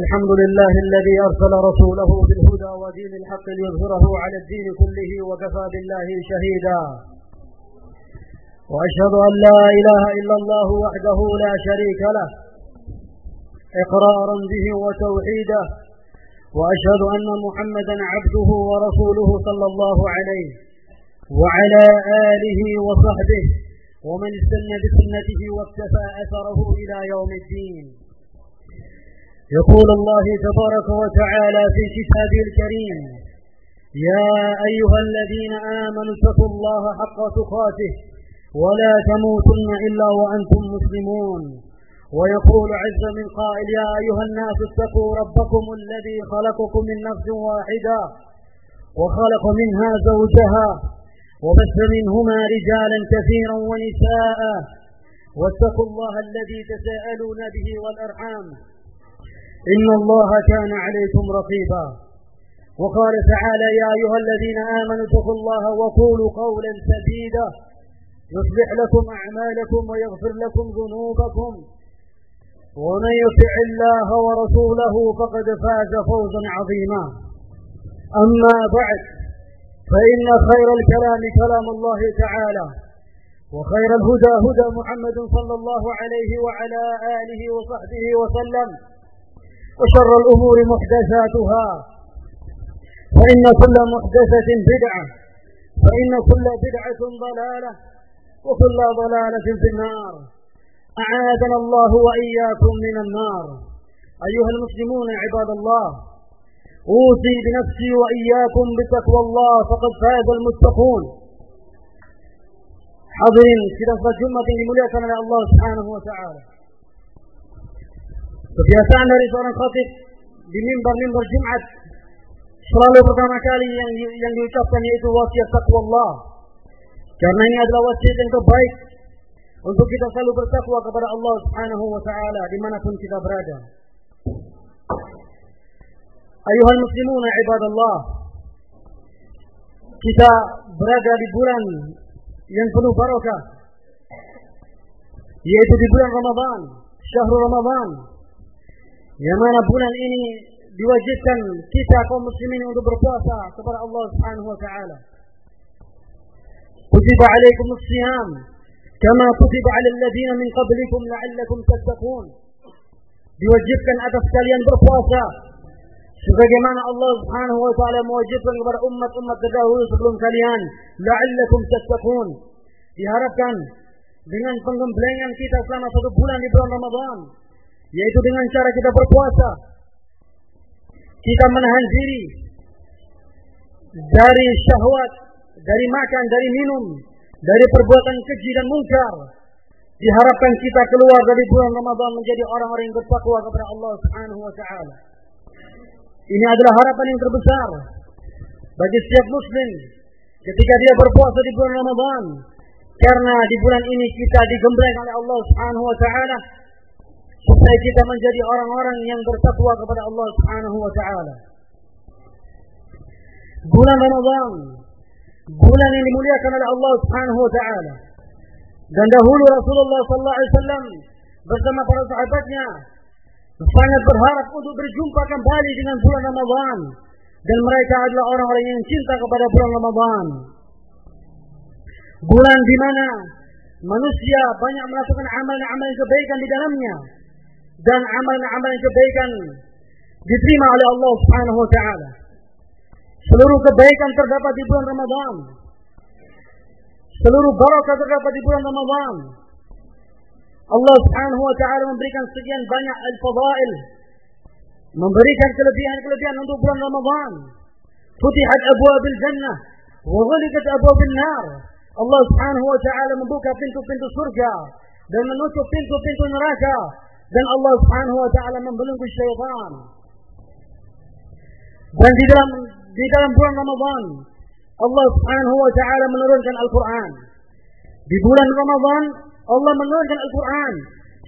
الحمد لله الذي أرسل رسوله بالهدى ودين الحق ليظهره على الدين كله وكفى بالله شهيدا. وأشهد أن لا إله إلا الله وحده لا شريك له إقرارا به وتوحيدا وأشهد أن محمدا عبده ورسوله صلى الله عليه وعلى آله وصحبه ومن استنى بسنته واكتفى أثره إلى يوم الدين. يقول الله تبارك وتعالى في كتابه الكريم يا أيها الذين آمنوا اتقوا الله حق تقاته ولا تموتن إلا وأنتم مسلمون. ويقول عز من قائل يا أيها الناس اتقوا ربكم الذي خلقكم من نفس واحدة وخلق منها زوجها وبث منهما رجالا كثيرا ونساء واتقوا الله الذي تساءلون به والأرحام. إن الله كان عليكم رقيبا وقال تعالى يا أيها الذين آمنوا اتقوا الله وقولوا قولا سديدا يصلح لكم أعمالكم ويغفر لكم ذنوبكم ومن يطع الله ورسوله فقد فاز فوزا عظيما أما بعد فإن خير الكلام كلام الله تعالى وخير الهدى هدى محمد صلى الله عليه وعلى آله وصحبه وسلم وشر الأمور محدثاتها. فإن كل محدثة بدعة. فإن كل بدعة ضلالة. وكل ضلالة في النار. أعاذنا الله وإياكم من النار. أيها المسلمون عباد الله أوصي بنفسي وإياكم بتقوى الله فقد فاز المتقون. Jumat yang dimuliakan oleh Allah Subhanahu wa taala. Kebiasaan dari seorang khatib di mimbar-mimbar Jumat selalu pertama kali yang yang diucapkan yaitu wasiat takwa Allah. Karena ini adalah wasiat yang terbaik untuk kita selalu bertakwa kepada Allah Subhanahu wa taala di mana pun kita berada. Ayuhal muslimuna ibadallah. Kita berada di bulan yang penuh barokah yaitu di bulan Ramadan, syahrul Ramadan. Yang mana bulan ini diwajibkan kita kaum muslimin untuk berpuasa kepada Allah Subhanahu wa taala. Kutiba alaikum as-siyam kama kutiba 'ala alladziina min qablikum la'allakum tattaqun. Diwajibkan atas kalian berpuasa sebagaimana Allah Subhanahu wa taala mewajibkan kepada umat-umat terdahulu sebelum kalian la'allakum tattaqun diharapkan dengan penggemblengan kita selama satu bulan di bulan Ramadan yaitu dengan cara kita berpuasa. Kita menahan diri dari syahwat dari makan dari minum dari perbuatan keji dan mungkar diharapkan kita keluar dari bulan Ramadan menjadi orang-orang yang bertakwa kepada Allah Subhanahu wa taala. Ini adalah harapan yang terbesar bagi setiap muslim ketika dia berpuasa di bulan Ramadan. Karena di bulan ini kita digembleng oleh Allah Subhanahu wa taala supaya kita menjadi orang-orang yang bertakwa kepada Allah Subhanahu wa taala. Bulan Ramadan bulan yang dimuliakan oleh Allah Subhanahu wa taala. Dan dahulu Rasulullah sallallahu alaihi wasallam bersama para sahabatnya sangat berharap untuk berjumpa kembali dengan bulan Ramadan dan mereka adalah orang-orang yang cinta kepada bulan Ramadan. Bulan di mana manusia banyak melakukan amalan-amalan kebaikan di dalamnya dan amalan-amalan kebaikan diterima oleh Allah Subhanahu wa taala. Seluruh kebaikan terdapat di bulan Ramadan. Seluruh barakah terdapat di bulan Ramadan. Allah Subhanahu wa taala memberikan sekian banyak al-fadail, memberikan kelebihan-kelebihan untuk bulan Ramadan. Futihat abwabil jannah wa ghaliqat abwabil nar. Allah Subhanahu wa taala membuka pintu-pintu surga dan menutup pintu-pintu neraka dan Allah Subhanahu wa taala membelenggu syaitan. Dan di dalam di dalam bulan Ramadan Allah Subhanahu wa taala menurunkan Al-Qur'an. Di bulan Ramadan Allah menurunkan Al-Quran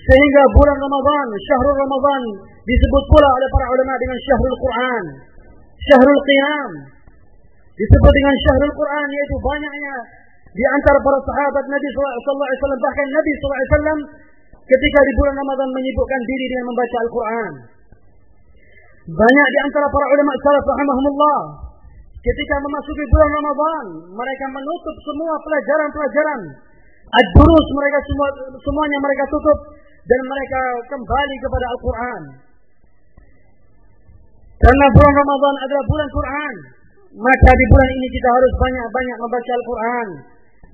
sehingga bulan Ramadan, syahrul Ramadan disebut pula oleh para ulama dengan syahrul Quran, syahrul Qiyam. Disebut dengan syahrul Quran yaitu banyaknya di antara para sahabat Nabi sallallahu alaihi wasallam bahkan Nabi sallallahu alaihi wasallam ketika di bulan Ramadan menyibukkan diri dengan membaca Al-Quran. Banyak di antara para ulama salaf rahimahumullah ketika memasuki bulan Ramadan, mereka menutup semua pelajaran-pelajaran. Ad-durus mereka semua semuanya mereka tutup dan mereka kembali kepada Al-Qur'an. Karena bulan Ramadan adalah bulan Quran, maka di bulan ini kita harus banyak-banyak membaca Al-Quran.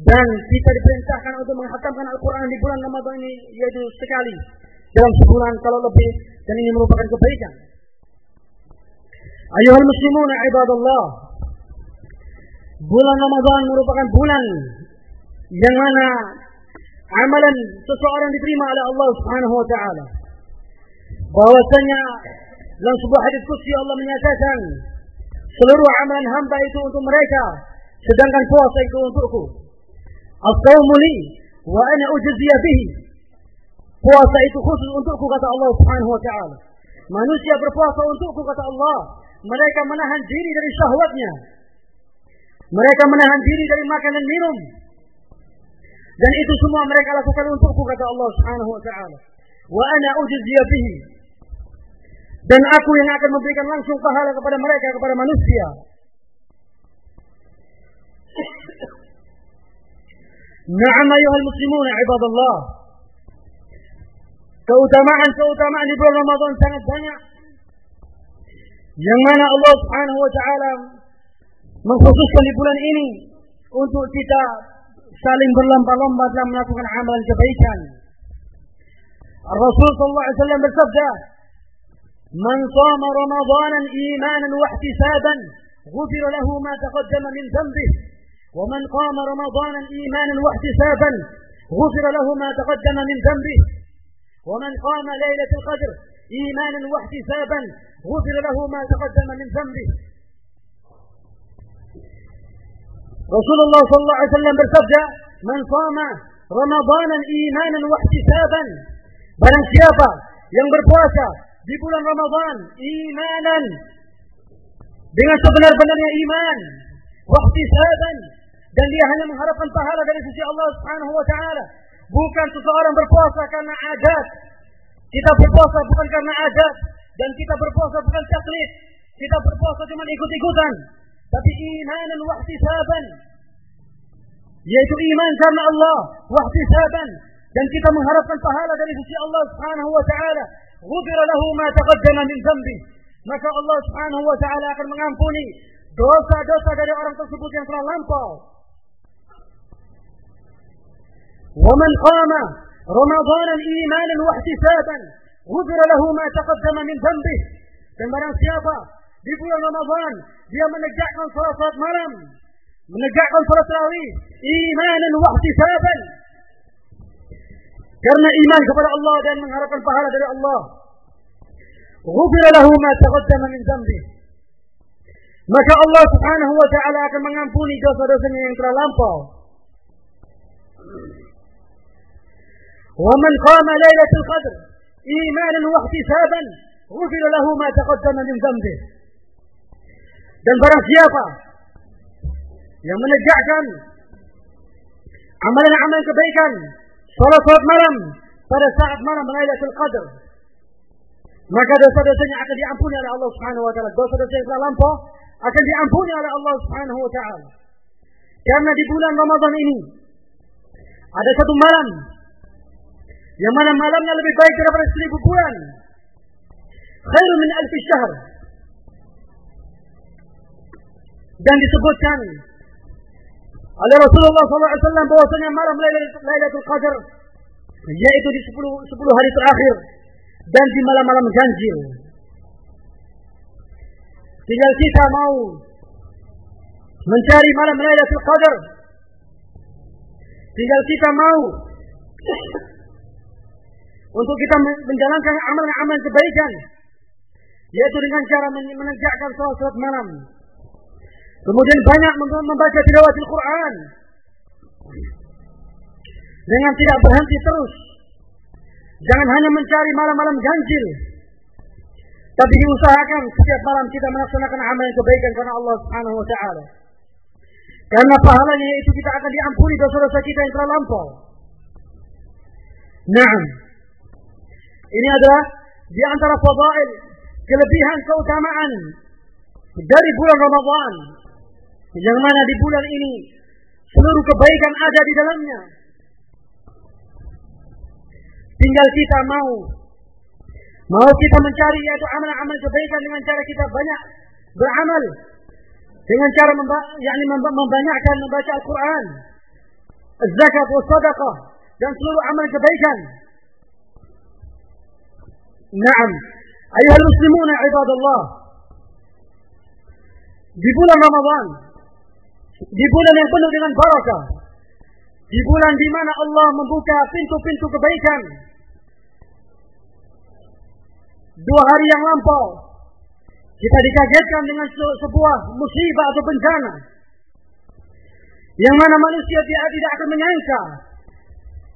Dan kita diperintahkan untuk menghatamkan Al-Quran di bulan Ramadan ini yaitu sekali dalam sebulan kalau lebih dan ini merupakan kebaikan. Ayuhal muslimun ibadallah. Bulan Ramadan merupakan bulan yang mana amalan seseorang diterima oleh Allah Subhanahu wa taala. Bahwasanya dalam sebuah hadis qudsi Allah menyatakan seluruh amalan hamba itu untuk mereka sedangkan puasa itu untukku. As-sawmu li wa ana bihi. Puasa itu khusus untukku kata Allah Subhanahu wa taala. Manusia berpuasa untukku kata Allah. Mereka menahan diri dari syahwatnya. Mereka menahan diri dari makan dan minum. Dan itu semua mereka lakukan untukku kata Allah Subhanahu wa taala. Wa ana ujziya bihi. Dan aku yang akan memberikan langsung pahala kepada mereka kepada manusia. Na'am ayuhal muslimun ibadallah. Keutamaan-keutamaan di bulan Ramadan sangat banyak. Yang mana Allah Subhanahu wa taala mengkhususkan di bulan ini untuk kita saling berlomba-lomba dalam melakukan amalan kebaikan. Rasul sallallahu alaihi wasallam bersabda, "Man shama Ramadanan imanan wa ihtisaban, ghufira lahu ma taqaddama min dhanbihi." ومن قام رمضانا إيمانا واحتسابا غفر له ما تقدم من ذنبه. ومن قام ليلة القدر إيمانا واحتسابا غفر له ما تقدم من ذنبه. رسول الله صلى الله عليه وسلم bersabda من صام رمضانا إيمانا واحتسابا barang siapa yang berpuasa di bulan Ramadan imanan dengan sebenar-benarnya dan dia hanya mengharapkan pahala dari sisi Allah Subhanahu wa taala. Bukan seseorang berpuasa karena adat kita berpuasa bukan karena adat dan kita berpuasa bukan taklid kita berpuasa cuma ikut-ikutan. Tapi imanan wahtisaban yaitu iman karena Allah. Wahtisaban dan kita mengharapkan pahala dari sisi Allah Subhanahu wa taala. Ghufira lahu ma taqaddama min dhanbi. Maka Allah Subhanahu wa taala akan mengampuni dosa-dosa dari orang tersebut yang telah lampau ومن قام رمضان ايمانا واحتسابا غفر له ما تقدم من ذنبه. تمران سيابا بقول رمضان هي من نجاح من صلاة مرم من نجاح من صلاة إيمانا واحتسابا. كرنا إيمان قبل الله دائما من هرق البحر دل الله. غفر له ما تقدم من ذنبه. ما شاء الله سبحانه وتعالى كما من أنفوني جسد سنين ترى لامبو. ومن قام ليلة القدر إيمانا واحتسابا غفر له ما تقدم من ذنبه dan barang siapa yang menegakkan amalan-amalan kebaikan salat-salat malam pada saat malam Lailatul Qadar maka dosa-dosanya akan diampuni oleh Allah Subhanahu wa taala dosa-dosa yang telah lampau akan diampuni oleh Allah Subhanahu wa taala karena di bulan Ramadan ini ada satu malam yang mana malamnya lebih baik daripada seribu bulan. Khairu min alfi syahr. Dan disebutkan oleh Rasulullah SAW bahwasanya malam Lailatul Qadar yaitu di 10 10 hari terakhir dan di malam-malam ganjil. Tinggal kita mau mencari malam Lailatul Qadar. Tinggal kita mau untuk kita menjalankan amal-amal kebaikan. Yaitu dengan cara menegakkan salat malam. Kemudian banyak membaca tilawatil Quran. Dengan tidak berhenti terus. Jangan hanya mencari malam-malam ganjil. Tapi diusahakan setiap malam kita melaksanakan amal kebaikan karena Allah Subhanahu wa taala. Karena pahalanya itu kita akan diampuni dosa-dosa kita yang telah lampau. Naam. Ini adalah di antara fadail kelebihan keutamaan dari bulan Ramadan yang mana di bulan ini seluruh kebaikan ada di dalamnya. Tinggal kita mau mau kita mencari yaitu amal-amal kebaikan dengan cara kita banyak beramal dengan cara memba yakni membanyakkan membaca Al-Qur'an, zakat sedekah dan seluruh amal kebaikan. Naam, ayuhal muslimun ibadallah. Di bulan Ramadan, di bulan yang penuh dengan barakah, di bulan di mana Allah membuka pintu-pintu kebaikan. Dua hari yang lampau, kita dikagetkan dengan sebuah musibah atau bencana. Yang mana manusia tidak, tidak akan menyangka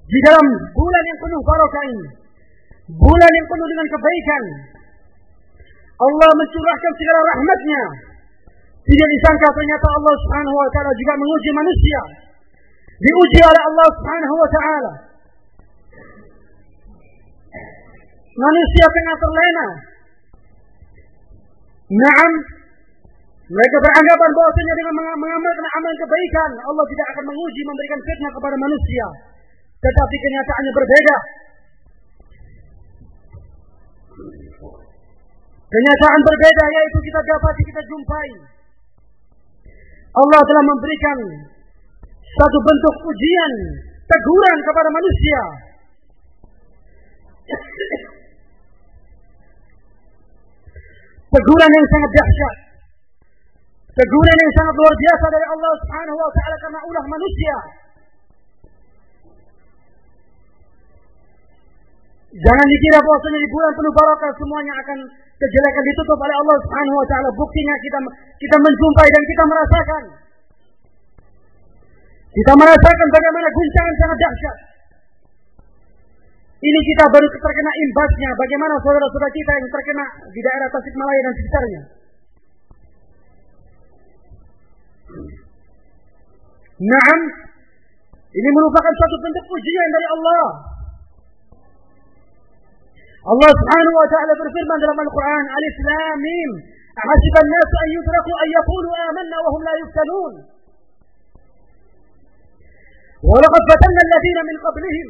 di dalam bulan yang penuh barakah ini, bulan yang penuh dengan kebaikan, Allah mencurahkan segala rahmatnya. Tidak disangka ternyata Allah Subhanahu wa taala juga menguji manusia. Diuji oleh Allah Subhanahu wa taala. Manusia tengah terlena Naam, mereka beranggapan bahwasanya dengan mengamalkan amal kebaikan Allah tidak akan menguji memberikan fitnah kepada manusia. Tetapi kenyataannya berbeda. Kenyataan berbeda yaitu kita dapat kita jumpai. Allah telah memberikan satu bentuk ujian, teguran kepada manusia. teguran yang sangat dahsyat. Teguran yang sangat luar biasa dari Allah Subhanahu wa taala karena ulah manusia. Jangan dikira bahwasanya di bulan penuh barakah semuanya akan kejelekan ditutup oleh Allah Subhanahu wa taala. Buktinya kita kita menjumpai dan kita merasakan. Kita merasakan bagaimana guncangan sangat dahsyat. Ini kita baru terkena imbasnya. Bagaimana saudara-saudara kita yang terkena di daerah Tasikmalaya dan sekitarnya. Naam, ini merupakan satu bentuk ujian dari Allah. الله سبحانه وتعالى برفر من لما القرآن. الإسلام ميم. حسب الناس أن يتركوا أن يقولوا آمنا وهم لا يفتنون. ولقد فتنا الذين من قبلهم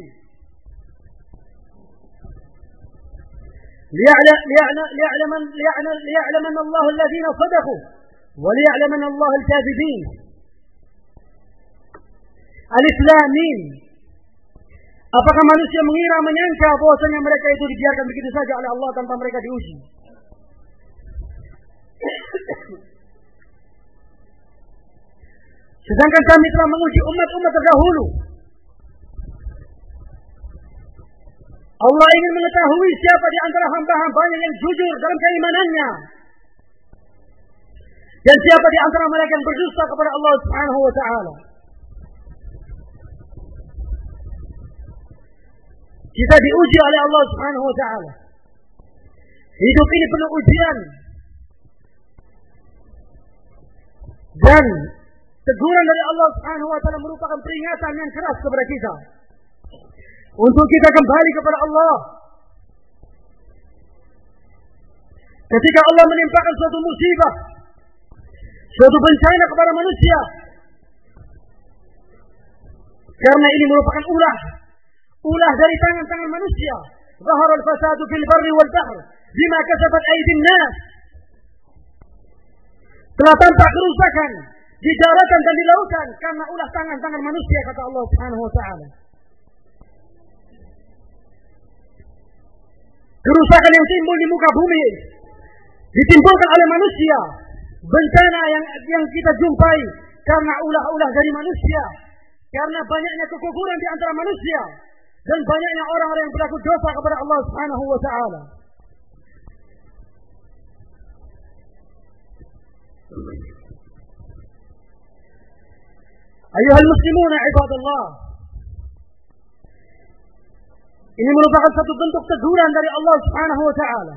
ليعلم ليعلم ليعلم ليعلمن الله الذين صدقوا وليعلمن الله الكاذبين. الإسلامين Apakah manusia mengira menyangka bahwasanya mereka itu dibiarkan begitu saja oleh Allah tanpa mereka diuji? Sedangkan kami telah menguji umat-umat terdahulu Allah ingin mengetahui siapa di antara hamba-hambanya yang jujur dalam keimanannya. Dan siapa di antara mereka yang berdusta kepada Allah Subhanahu wa taala. Kita diuji oleh Allah Subhanahu wa taala. Hidup ini penuh ujian. Dan teguran dari Allah Subhanahu wa taala merupakan peringatan yang keras kepada kita untuk kita kembali kepada Allah. Ketika Allah menimpakan suatu musibah, suatu bencana kepada manusia, karena ini merupakan ulah, ulah dari tangan-tangan manusia. Zahar al-fasadu fil barri wal bahr bima kasabat aydin nas. Telah tampak kerusakan di daratan dan di lautan karena ulah tangan-tangan manusia kata Allah Subhanahu wa taala. kerusakan yang timbul di muka bumi ditimbulkan oleh manusia bencana yang yang kita jumpai karena ulah-ulah dari manusia karena banyaknya kekufuran di antara manusia dan banyaknya orang-orang yang berlaku dosa kepada Allah Subhanahu wa taala Ayuhal muslimun ibadallah ini merupakan satu bentuk teguran dari Allah Subhanahu wa taala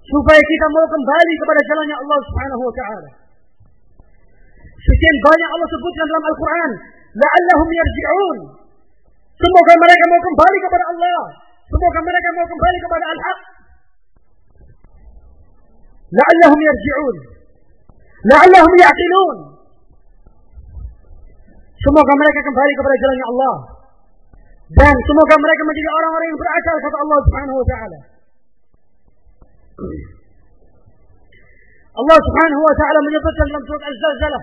supaya kita mau kembali kepada jalannya Allah Subhanahu wa taala. Sekian banyak Allah sebutkan dalam Al-Qur'an, la'allahum yarji'un. Semoga mereka mau kembali kepada Allah. Semoga mereka mau kembali kepada Al-Haq. la'allahum yarji'un la'allahum ya'qilun semoga mereka kembali kepada jalannya Allah dan semoga mereka menjadi orang-orang yang berakal kata Allah Subhanahu wa taala Allah Subhanahu wa taala menyebutkan dalam surat Al-Zalzalah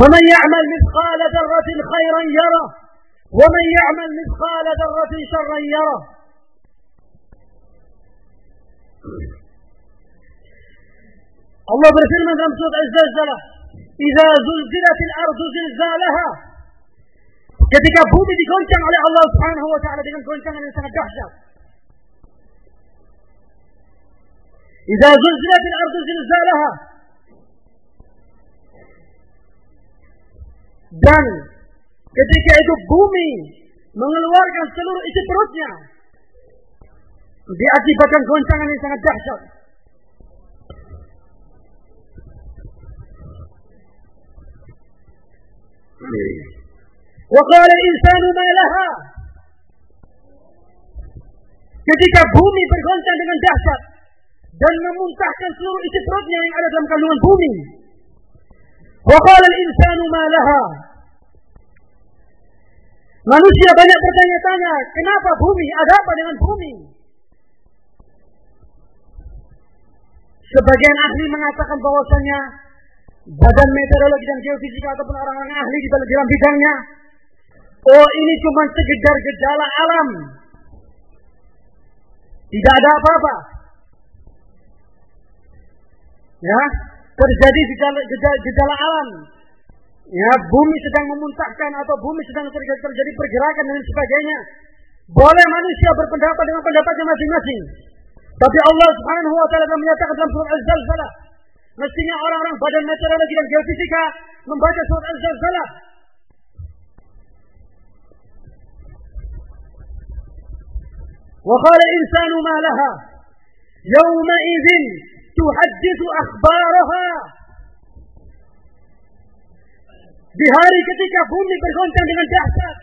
ومن يعمل مثقال ذرة خيرا يره ومن يعمل مثقال ذرة شرا يره. الله بسلم لم الزلزلة إذا زلزلت الأرض زلزالها كتك بودي دي كنت على الله سبحانه وتعالى دي كنت على الإنسان الدحشة إذا زلزلت الأرض زلزالها Dan ketika itu bumi mengeluarkan seluruh isi perutnya. Diakibatkan goncangan yang sangat dahsyat. Wakala insanu malaha. Ketika bumi bergoncang dengan dahsyat dan memuntahkan seluruh isi perutnya yang ada dalam kandungan bumi, Waqala al-insanu ma. Manusia banyak bertanya-tanya, kenapa bumi? Ada apa dengan bumi? Sebagian ahli mengatakan bahwasanya badan meteorologi dan geofisika ataupun orang-orang ahli di dalam bidangnya, oh ini cuma sekedar gejala alam. Tidak ada apa-apa. Ya, terjadi gejala, gejala, gejala alam. Ya, bumi sedang memuntahkan atau bumi sedang terjadi, terjadi pergerakan dan sebagainya. Boleh manusia berpendapat dengan pendapatnya masing-masing. Tapi Allah Subhanahu wa taala menyatakan dalam surat Az-Zalzalah, mestinya orang-orang badan meteorologi dan geofisika membaca surat Az-Zalzalah. وقال الإنسان ما لها يومئذ tuhadithu akhbaraha. Di hari ketika bumi bergoncang dengan dahsyat.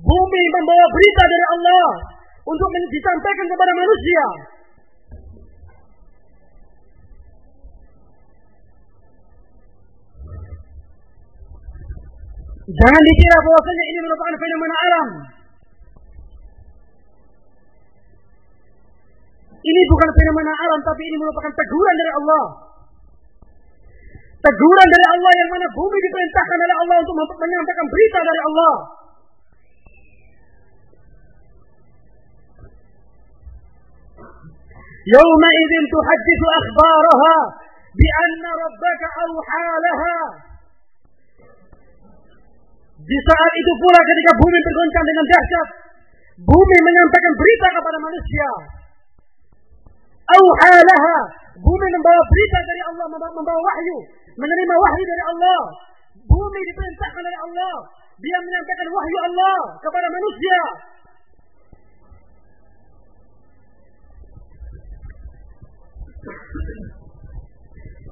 Bumi membawa berita dari Allah untuk disampaikan kepada manusia. Jangan dikira bahwasanya ini merupakan fenomena alam. Ini bukan fenomena alam, tapi ini merupakan teguran dari Allah. Teguran dari Allah yang mana bumi diperintahkan oleh Allah untuk menyampaikan berita dari Allah. يومئذ تحدث أخبارها بأن ربك أوحى لها Di saat itu pula ketika bumi bergoncang dengan dahsyat, bumi menyampaikan berita kepada manusia. Auhalaha, bumi membawa berita dari Allah, membawa wahyu, menerima wahyu dari Allah. Bumi diperintahkan oleh Allah, dia menyampaikan wahyu Allah kepada manusia.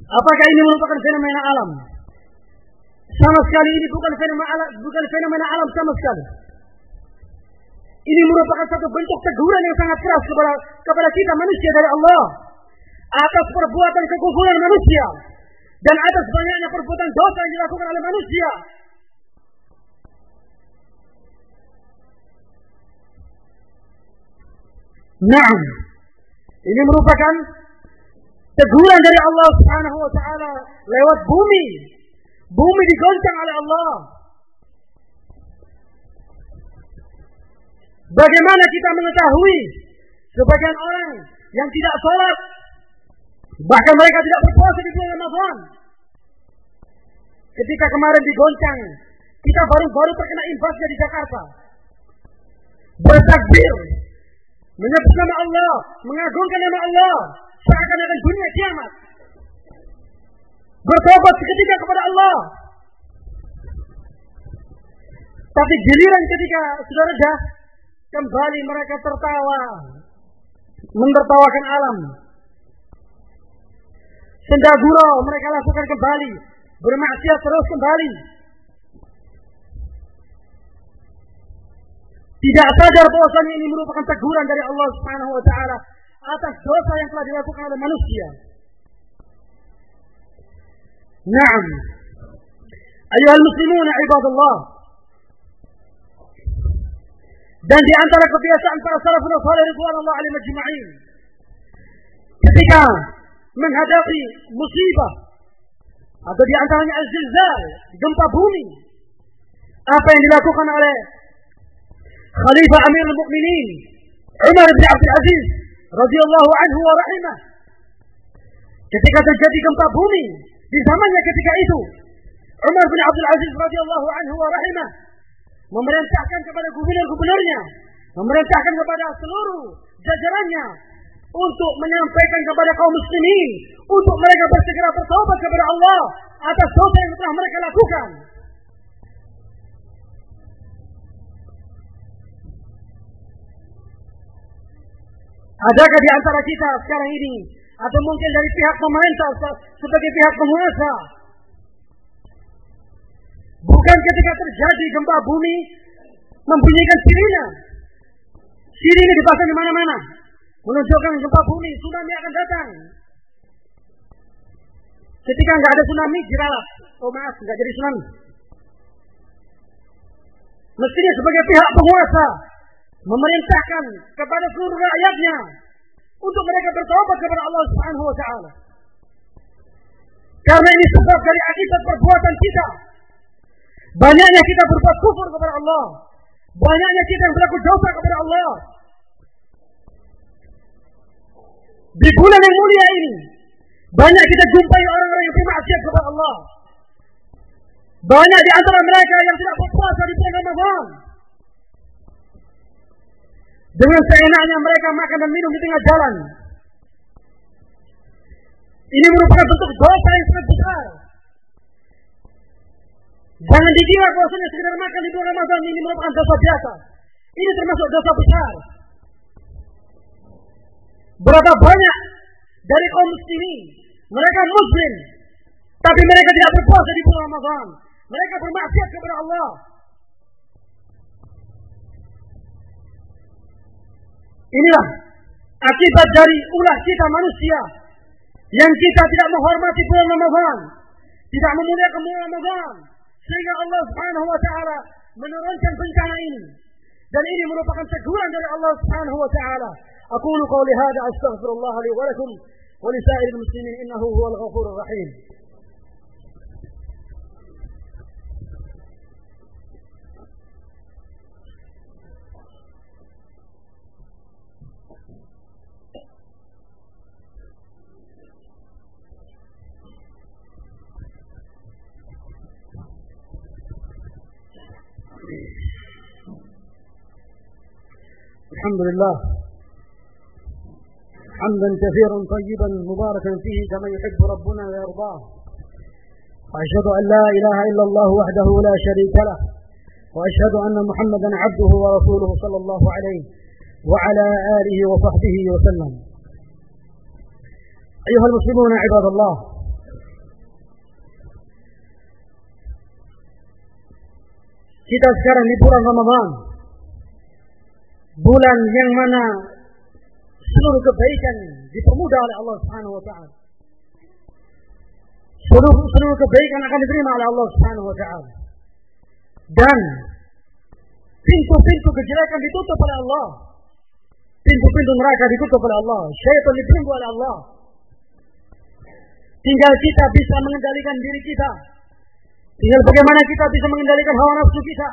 Apakah ini merupakan fenomena alam? Sama sekali ini bukan fenomena alam, bukan fenomena alam sama sekali. Ini merupakan satu bentuk teguran yang sangat keras kepada kepada kita manusia dari Allah atas perbuatan kekufuran manusia dan atas banyaknya perbuatan dosa yang dilakukan oleh manusia. Nah, ini merupakan teguran dari Allah Subhanahu wa taala lewat bumi. Bumi digoncang oleh Allah. Bagaimana kita mengetahui sebagian orang yang tidak sholat, bahkan mereka tidak berpuasa di bulan Ramadan. Ketika kemarin digoncang, kita baru-baru terkena imbasnya di Jakarta. Bertakbir, menyebut nama Allah, mengagungkan nama Allah, seakan-akan dunia kiamat. Bertobat seketika kepada Allah. Tapi giliran ketika sudah reda, kembali mereka tertawa, menertawakan alam. Senda gurau mereka lakukan kembali, bermaksiat terus kembali. Tidak sadar bahwasanya ini merupakan teguran dari Allah Subhanahu wa taala atas dosa yang telah dilakukan oleh manusia. Naam. Ayuhal muslimun ibadallah. Dan di antara kebiasaan para salafun salih ridwanullah alaihi majma'in ketika menghadapi musibah atau di antaranya al-zilzal, gempa bumi, apa yang dilakukan oleh Khalifah Amirul Mukminin Umar bin Abdul Aziz radhiyallahu anhu wa rahimah. Ketika terjadi gempa bumi di zamannya ketika itu Umar bin Abdul Aziz radhiyallahu anhu wa rahimah memerintahkan kepada gubernur-gubernurnya memerintahkan kepada seluruh jajarannya untuk menyampaikan kepada kaum muslimin untuk mereka bersegera bertobat kepada Allah atas dosa yang telah mereka lakukan. Adakah di antara kita sekarang ini atau mungkin dari pihak pemerintah sebagai pihak penguasa bukan ketika terjadi gempa bumi membunyikan sirine. Sirine dipasang di mana-mana. Menunjukkan gempa bumi tsunami akan datang. Ketika nggak ada tsunami jiralah. Oh maaf nggak jadi tsunami. Mestinya sebagai pihak penguasa memerintahkan kepada seluruh rakyatnya untuk mereka bertobat kepada Allah Subhanahu wa taala. Karena ini sebab dari akibat perbuatan kita. Banyaknya kita berbuat kufur kepada Allah. Banyaknya kita yang berlaku dosa kepada Allah. Di bulan yang mulia ini, banyak kita jumpai orang-orang yang bermaksiat kepada Allah. Banyak di antara mereka yang tidak berpuasa di bulan Ramadan. Dengan seenaknya mereka makan dan minum di tengah jalan. Ini merupakan bentuk dosa yang sangat besar. Jangan dikira bahwasanya sekedar makan di bulan Ramadan ini merupakan dosa biasa. Ini termasuk dosa besar. Berapa banyak dari kaum muslimin mereka muslim tapi mereka tidak berpuasa di bulan Ramadan. Mereka bermaksiat kepada Allah. Inilah akibat dari ulah kita manusia yang kita tidak menghormati bulan Ramadan, tidak memuliakan bulan Ramadan, sehingga Allah Subhanahu wa taala menurunkan bencana ini. Dan ini merupakan teguran dari Allah Subhanahu wa taala. Aqulu qawli hadha astaghfirullah li wa lakum wa li sa'iril muslimin innahu huwal ghafurur rahim. الحمد لله. حمدا كثيرا طيبا مباركا فيه كما يحب ربنا ويرضاه. وأشهد أن لا إله إلا الله وحده لا شريك له. وأشهد أن محمدا عبده ورسوله صلى الله عليه وعلى آله وصحبه وسلم. أيها المسلمون عباد الله kita sekarang di bulan Ramadan. Bulan yang mana seluruh kebaikan dipermudah oleh Allah Subhanahu wa taala. Seluruh, seluruh kebaikan akan diterima oleh Allah Subhanahu wa taala. Dan pintu-pintu kejelekan ditutup oleh Allah. Pintu-pintu neraka ditutup oleh Allah. Syaitan dibelenggu oleh Allah. Tinggal kita bisa mengendalikan diri kita. Tinggal bagaimana kita bisa mengendalikan hawa nafsu kita.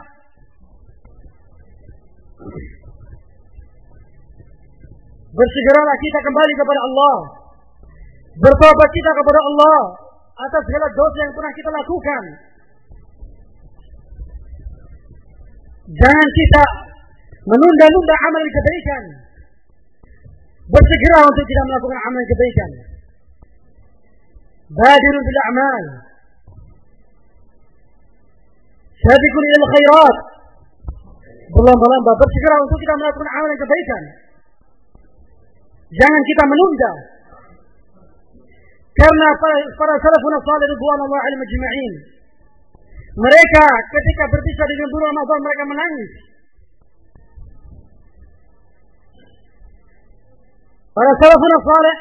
Bersegeralah kita kembali kepada Allah. Bertobat kita kepada Allah atas segala dosa yang pernah kita lakukan. Jangan kita menunda-nunda amal kebaikan. Bersegera untuk tidak melakukan amal kebaikan. Badiru bil a'mal. Sabiqun ila khairat. Berlomba-lomba bersegera untuk kita melakukan amal kebaikan. Jangan kita menunda. Karena para, salafun salih ridwanullah alaihi majma'in mereka ketika berpisah dengan bulan Ramadan mereka menangis. Para salafun salih,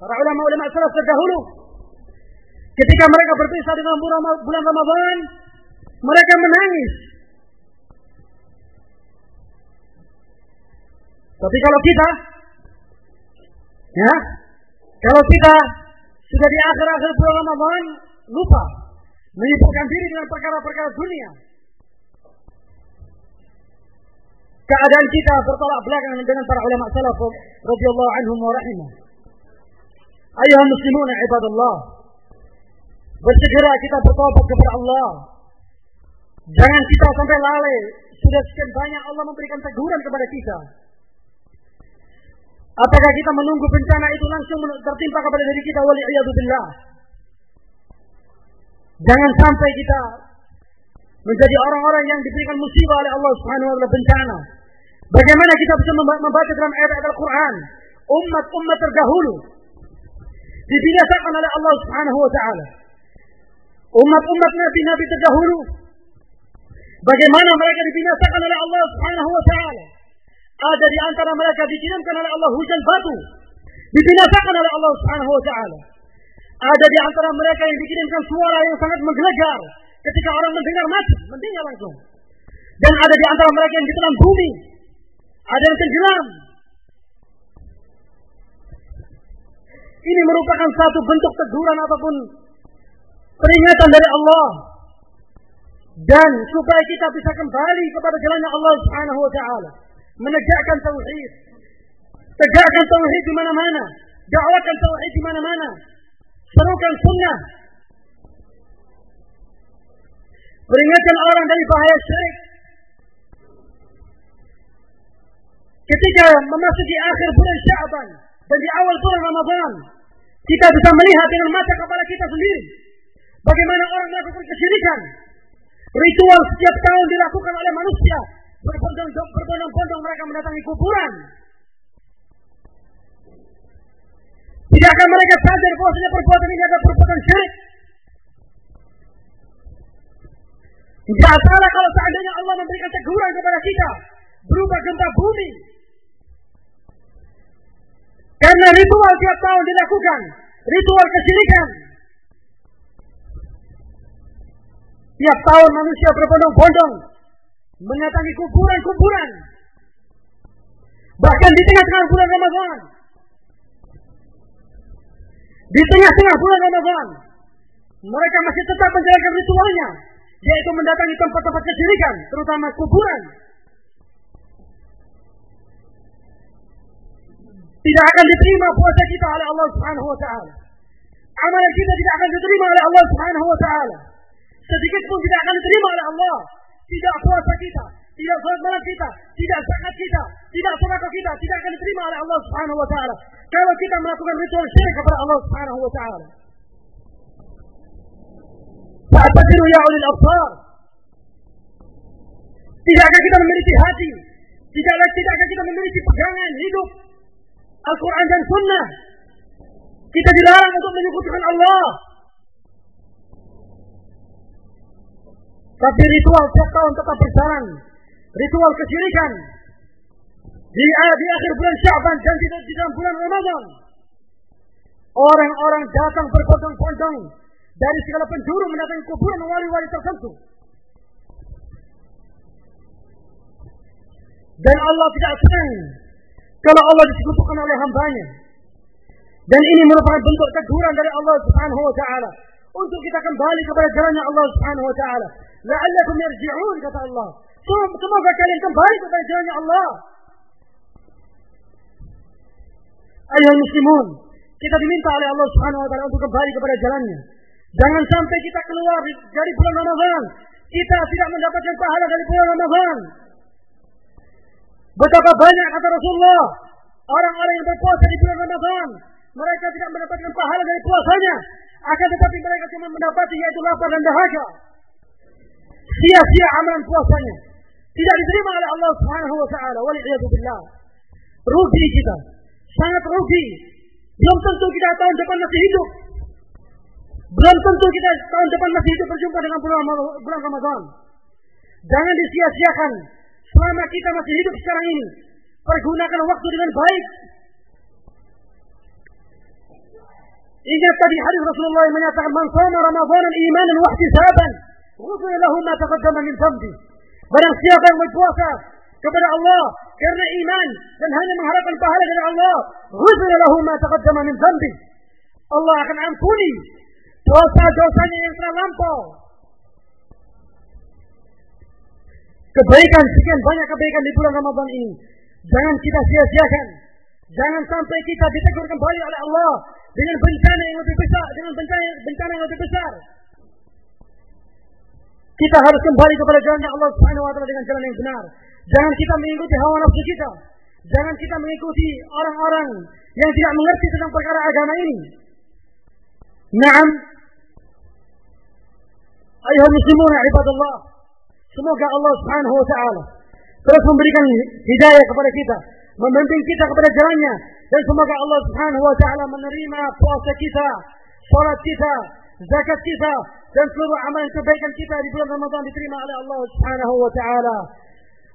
para ulama-ulama salaf terdahulu ketika mereka berpisah dengan bulan Ramadan mereka menangis. Tapi kalau kita ya, kalau kita sudah di akhir-akhir bulan Ramadan lupa menyibukkan diri dengan perkara-perkara dunia. Keadaan kita bertolak belakang dengan para ulama salaf radhiyallahu anhum wa rahimah. Muslimun ibadallah. Bersegera kita bertobat kepada Allah. Jangan kita sampai lalai. Sudah sekian banyak Allah memberikan teguran kepada kita. Apakah kita menunggu bencana itu langsung tertimpa kepada diri kita wali billah? Jangan sampai kita menjadi orang-orang yang diberikan musibah oleh Allah Subhanahu wa taala bencana. Bagaimana kita bisa membaca dalam ayat-ayat Al-Qur'an umat-umat terdahulu dibinasakan oleh Allah Subhanahu wa taala. Umat-umat nabi-nabi terdahulu bagaimana mereka dibinasakan oleh Allah Subhanahu wa taala. Ada di antara mereka dikirimkan oleh Allah hujan batu dibinasakan oleh Allah Subhanahu wa taala. Ada di antara mereka yang dikirimkan suara yang sangat menggelegar ketika orang mendengar mati, mendengar langsung. Dan ada di antara mereka yang ditelan bumi. Ada yang tenggelam. Ini merupakan satu bentuk teguran ataupun peringatan dari Allah. Dan supaya kita bisa kembali kepada jalannya Allah Subhanahu wa taala, menegakkan tauhid. Tegakkan tauhid di mana-mana, dakwakan tauhid di mana-mana, serukan sunnah. Peringatkan orang dari bahaya syirik. Ketika memasuki akhir bulan Syaban dan di awal bulan Ramadan, kita bisa melihat dengan mata kepala kita sendiri bagaimana orang melakukan kesyirikan. Ritual setiap tahun dilakukan oleh manusia. Berbondong-bondong mereka mendatangi kuburan. Tidakkah mereka sadar bahwasanya perbuatan ini adalah perbuatan syirik? Tidak salah kalau seandainya Allah memberikan teguran kepada kita berupa gempa bumi. Karena ritual tiap tahun dilakukan, ritual kesyirikan. Tiap tahun manusia berbondong-bondong mendatangi kuburan-kuburan. Bahkan di tengah-tengah bulan Ramadan, di tengah-tengah bulan Ramadan, mereka masih tetap menjalankan ritualnya, yaitu mendatangi tempat-tempat kesyirikan, terutama kuburan. Tidak akan diterima puasa kita oleh Allah Subhanahu wa taala. Amalan kita tidak akan diterima oleh Allah Subhanahu wa taala. Sedikit pun tidak akan diterima oleh Allah. Tidak puasa kita, tidak salat malam kita, tidak zakat kita, tidak sedekah kita, tidak akan diterima oleh Allah Subhanahu wa taala. Kalau kita melakukan ritual syirik kepada Allah Subhanahu wa taala. Fa'tabiru ya ulil absar. Tidakkah kita memiliki hati? Tidaklah tidakkah kita memiliki pegangan hidup Al-Quran dan Sunnah? Kita dilarang untuk menyebutkan Allah. Tapi ritual setiap tahun tetap berjalan. Ritual kesyirikan. Di, di akhir bulan Syaban dan di, dalam bulan Ramadan. Orang-orang datang berbondong-bondong dari segala penjuru mendatangi kuburan wali-wali tertentu. Dan Allah tidak senang kalau Allah disekutukan oleh hambanya. Dan ini merupakan bentuk teguran dari Allah Subhanahu wa taala untuk kita kembali kepada jalannya Allah Subhanahu wa taala. La'allakum yarji'un kata Allah. Semoga kalian kembali kepada jalannya Allah. Ayuh muslimun, kita diminta oleh Allah Subhanahu wa taala untuk kembali kepada jalannya. Jangan sampai kita keluar dari bulan Ramadan, kita tidak mendapatkan pahala dari bulan Ramadan. Betapa banyak kata Rasulullah Orang-orang yang berpuasa di bulan Ramadan, mereka tidak mendapatkan pahala dari puasanya, akan tetapi mereka cuma mendapati yaitu lapar dan dahaga. Sia-sia amalan puasanya. Tidak diterima oleh Allah Subhanahu wa taala. Waliyadzubillah. Rugi kita. Sangat rugi. Belum tentu kita tahun depan masih hidup. Belum tentu kita tahun depan masih hidup berjumpa dengan bulan, Ramadan. Jangan disia-siakan selama kita masih hidup sekarang ini. Pergunakan waktu dengan baik. Ingat tadi hadis Rasulullah yang menyatakan man shoma Ramadan imanan wa ihtisaban, ghufira lahu ma taqaddama min dhanbi. Barang siapa yang berpuasa kepada Allah karena iman dan hanya mengharapkan pahala dari Allah, ghufira lahu ma taqaddama min dhanbi. Allah akan ampuni dosa-dosanya yang telah lampau. Kebaikan sekian banyak kebaikan di bulan Ramadan ini. Jangan kita sia-siakan. Jangan sampai kita ditegur kembali oleh Allah dengan bencana yang lebih besar, dengan bencana yang lebih besar. Kita harus kembali kepada jalan Allah Subhanahu wa taala dengan jalan yang benar. Jangan kita mengikuti hawa nafsu kita. Jangan kita mengikuti orang-orang yang tidak mengerti tentang perkara agama ini. Naam. Ayuhal muslimun ibadallah. Semoga Allah Subhanahu wa taala terus memberikan hidayah kepada kita, membimbing kita kepada jalannya dan semoga Allah Subhanahu wa taala menerima puasa kita, salat kita, zakat kita dan seluruh amalan kebaikan kita di bulan Ramadan diterima oleh Allah Subhanahu wa taala.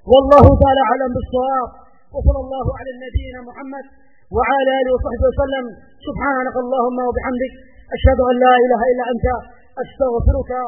Wallahu taala alam bis-shawab. Wa sallallahu ala nabiyyina Muhammad wa ala alihi wa sahbihi wasallam. Subhanaka Allahumma wa bihamdik asyhadu an la ilaha illa anta astaghfiruka